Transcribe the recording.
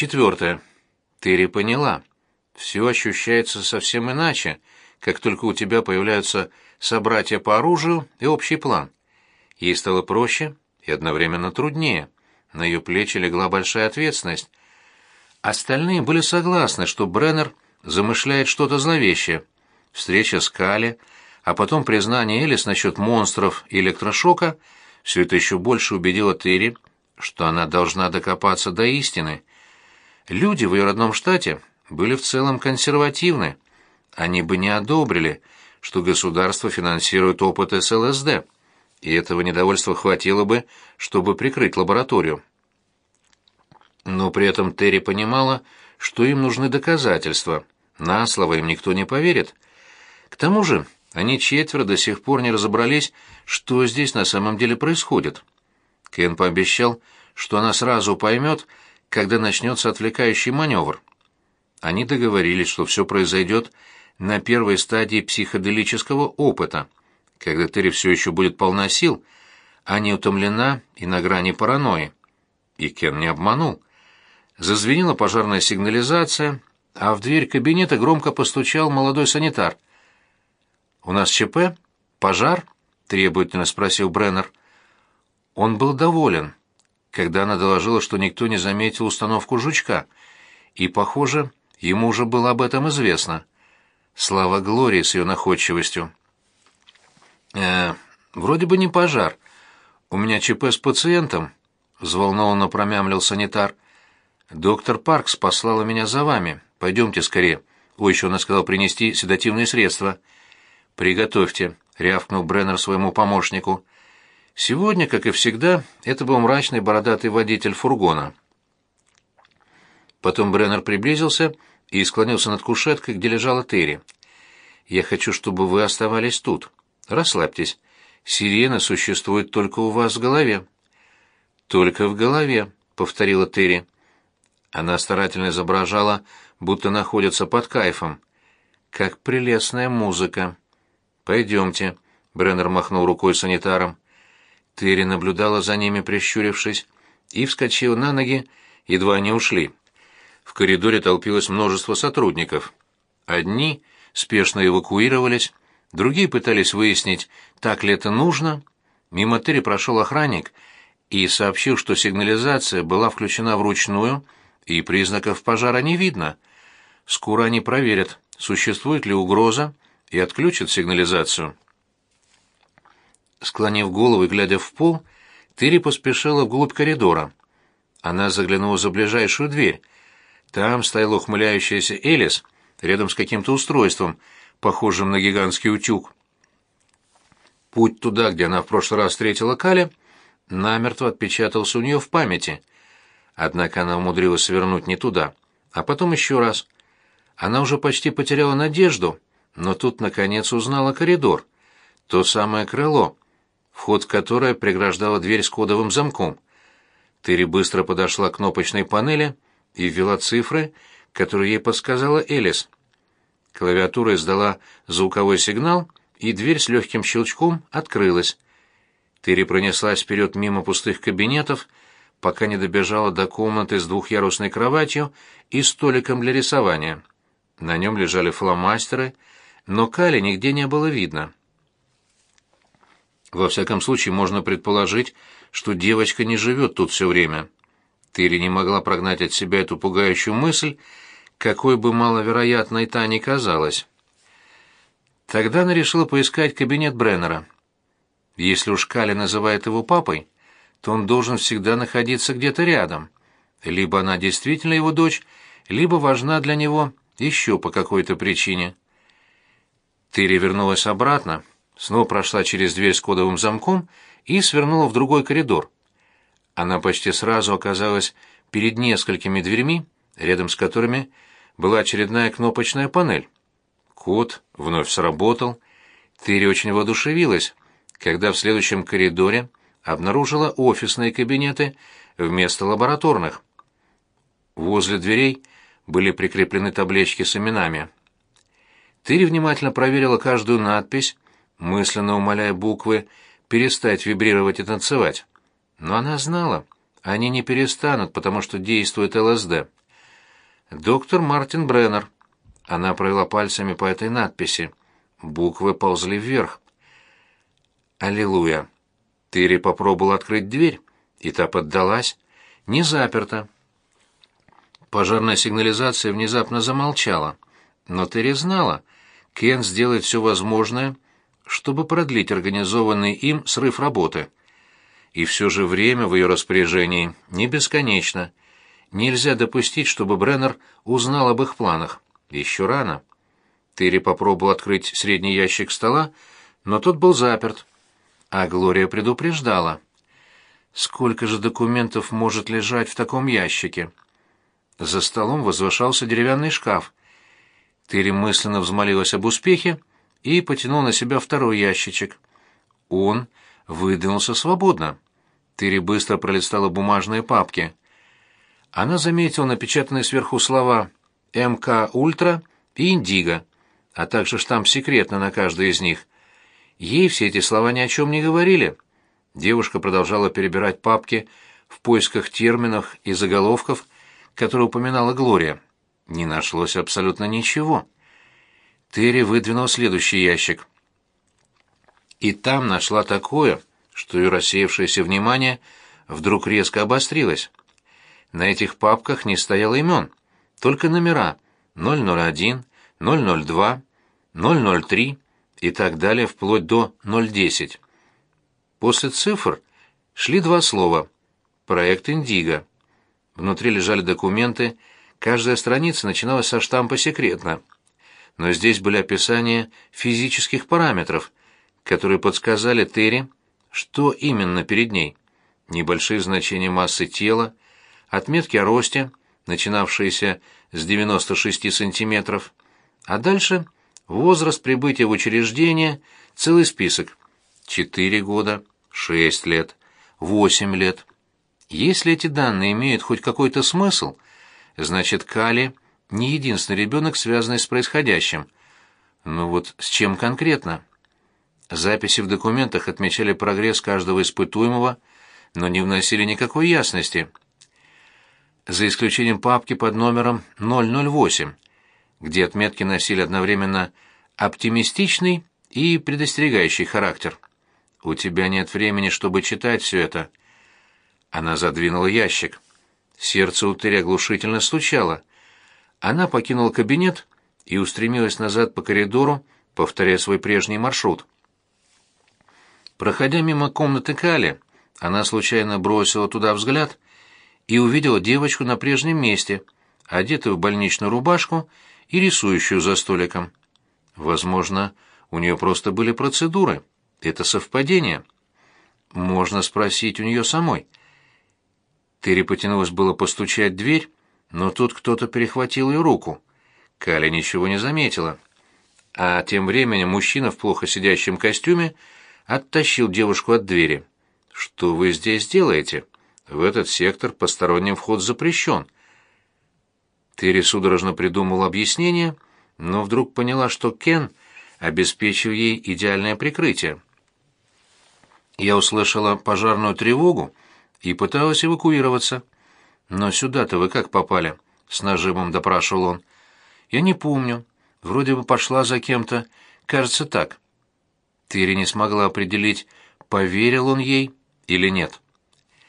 Четвертое. Терри поняла. Все ощущается совсем иначе, как только у тебя появляются собратья по оружию и общий план. Ей стало проще и одновременно труднее. На ее плечи легла большая ответственность. Остальные были согласны, что Бреннер замышляет что-то зловещее. Встреча с Кали, а потом признание Элис насчет монстров и электрошока — все это еще больше убедило Терри, что она должна докопаться до истины. Люди в ее родном штате были в целом консервативны. Они бы не одобрили, что государство финансирует опыт с ЛСД, и этого недовольства хватило бы, чтобы прикрыть лабораторию. Но при этом Терри понимала, что им нужны доказательства. На слово им никто не поверит. К тому же они четверо до сих пор не разобрались, что здесь на самом деле происходит. Кен пообещал, что она сразу поймет, когда начнется отвлекающий маневр. Они договорились, что все произойдет на первой стадии психоделического опыта, когда Терри все еще будет полна сил, а не утомлена и на грани паранойи. И Кен не обманул. Зазвенела пожарная сигнализация, а в дверь кабинета громко постучал молодой санитар. «У нас ЧП? Пожар?» — требовательно спросил Бреннер. Он был доволен, когда она доложила, что никто не заметил установку жучка, и, похоже, ему уже было об этом известно. Слава Глории с ее находчивостью. «Э, вроде бы не пожар. У меня ЧП с пациентом», — взволнованно промямлил санитар. «Доктор Паркс послала меня за вами. Пойдемте скорее». Ой, еще она сказала принести седативные средства. «Приготовьте», — рявкнул Бреннер своему помощнику. Сегодня, как и всегда, это был мрачный бородатый водитель фургона. Потом Бреннер приблизился и склонился над кушеткой, где лежала Терри. «Я хочу, чтобы вы оставались тут. Расслабьтесь. Сирена существует только у вас в голове». «Только в голове», — повторила Терри. Она старательно изображала, будто находится под кайфом. «Как прелестная музыка». «Пойдемте», — Бреннер махнул рукой санитаром. Терри наблюдала за ними, прищурившись, и вскочила на ноги, едва они ушли. В коридоре толпилось множество сотрудников. Одни спешно эвакуировались, другие пытались выяснить, так ли это нужно. Мимо Терри прошел охранник и сообщил, что сигнализация была включена вручную, и признаков пожара не видно. Скоро они проверят, существует ли угроза, и отключат сигнализацию. Склонив голову и глядя в пол, Терри поспешила вглубь коридора. Она заглянула за ближайшую дверь. Там стояла ухмыляющаяся Элис, рядом с каким-то устройством, похожим на гигантский утюг. Путь туда, где она в прошлый раз встретила Каля, намертво отпечатался у нее в памяти. Однако она умудрилась свернуть не туда, а потом еще раз. Она уже почти потеряла надежду, но тут, наконец, узнала коридор. То самое крыло, вход в которое преграждала дверь с кодовым замком. Терри быстро подошла к кнопочной панели и ввела цифры, которые ей подсказала Элис. Клавиатура издала звуковой сигнал, и дверь с легким щелчком открылась. Терри пронеслась вперед мимо пустых кабинетов, пока не добежала до комнаты с двухъярусной кроватью и столиком для рисования. На нем лежали фломастеры, но Кали нигде не было видно. Во всяком случае, можно предположить, что девочка не живет тут все время. Тыри не могла прогнать от себя эту пугающую мысль, какой бы маловероятной та ни казалась. Тогда она решила поискать кабинет Бреннера. Если уж Кали называет его папой, то он должен всегда находиться где-то рядом. Либо она действительно его дочь, либо важна для него еще по какой-то причине. Тыри вернулась обратно, снова прошла через дверь с кодовым замком и свернула в другой коридор. Она почти сразу оказалась перед несколькими дверьми, рядом с которыми была очередная кнопочная панель. Код вновь сработал. Тыри очень воодушевилась, когда в следующем коридоре обнаружила офисные кабинеты вместо лабораторных. Возле дверей были прикреплены таблички с именами. Тыри внимательно проверила каждую надпись, мысленно умоляя буквы перестать вибрировать и танцевать. Но она знала, они не перестанут, потому что действует ЛСД. Доктор Мартин Бреннер. Она провела пальцами по этой надписи. Буквы ползли вверх. Аллилуйя. Тыри попробовал открыть дверь, и та поддалась. Не заперта. Пожарная сигнализация внезапно замолчала. Но Терри знала, Кен сделает все возможное, чтобы продлить организованный им срыв работы. И все же время в ее распоряжении не бесконечно. Нельзя допустить, чтобы Бреннер узнал об их планах. Еще рано. Терри попробовал открыть средний ящик стола, но тот был заперт. А Глория предупреждала. Сколько же документов может лежать в таком ящике? За столом возвышался деревянный шкаф. Терри мысленно взмолилась об успехе и потянул на себя второй ящичек. Он выдвинулся свободно. Терри быстро пролистала бумажные папки. Она заметила напечатанные сверху слова «МК Ультра» и «Индиго», а также штамп «Секретно» на каждой из них. Ей все эти слова ни о чем не говорили. Девушка продолжала перебирать папки в поисках терминов и заголовков, которые упоминала Глория. Не нашлось абсолютно ничего. Терри выдвинул следующий ящик. И там нашла такое, что ее рассеявшееся внимание вдруг резко обострилось. На этих папках не стояло имен, только номера 001, 002, 003 и так далее вплоть до 010. После цифр шли два слова «Проект Индиго». Внутри лежали документы, каждая страница начиналась со штампа «Секретно». Но здесь были описания физических параметров, которые подсказали Терри, что именно перед ней. Небольшие значения массы тела, отметки о росте, начинавшиеся с 96 сантиметров, а дальше возраст прибытия в учреждение, целый список. 4 года, 6 лет, 8 лет. Если эти данные имеют хоть какой-то смысл, значит, Кали не единственный ребенок, связанный с происходящим. Но вот с чем конкретно? Записи в документах отмечали прогресс каждого испытуемого, но не вносили никакой ясности. За исключением папки под номером 008, где отметки носили одновременно оптимистичный и предостерегающий характер. «У тебя нет времени, чтобы читать все это». Она задвинула ящик. Сердце у Терри оглушительно стучало. Она покинула кабинет и устремилась назад по коридору, повторяя свой прежний маршрут. Проходя мимо комнаты Кали, она случайно бросила туда взгляд и увидела девочку на прежнем месте, одетую в больничную рубашку и рисующую за столиком. Возможно, у нее просто были процедуры. Это совпадение. Можно спросить у нее самой. Терри потянулась было постучать в дверь, но тут кто-то перехватил ее руку. Кали ничего не заметила. А тем временем мужчина в плохо сидящем костюме оттащил девушку от двери. «Что вы здесь делаете? В этот сектор посторонним вход запрещен». Терри судорожно придумал объяснение, но вдруг поняла, что Кен обеспечил ей идеальное прикрытие. Я услышала пожарную тревогу и пыталась эвакуироваться. «Но сюда-то вы как попали?» — с нажимом допрашивал он. «Я не помню. Вроде бы пошла за кем-то. Кажется, так». Тыри не смогла определить, поверил он ей или нет.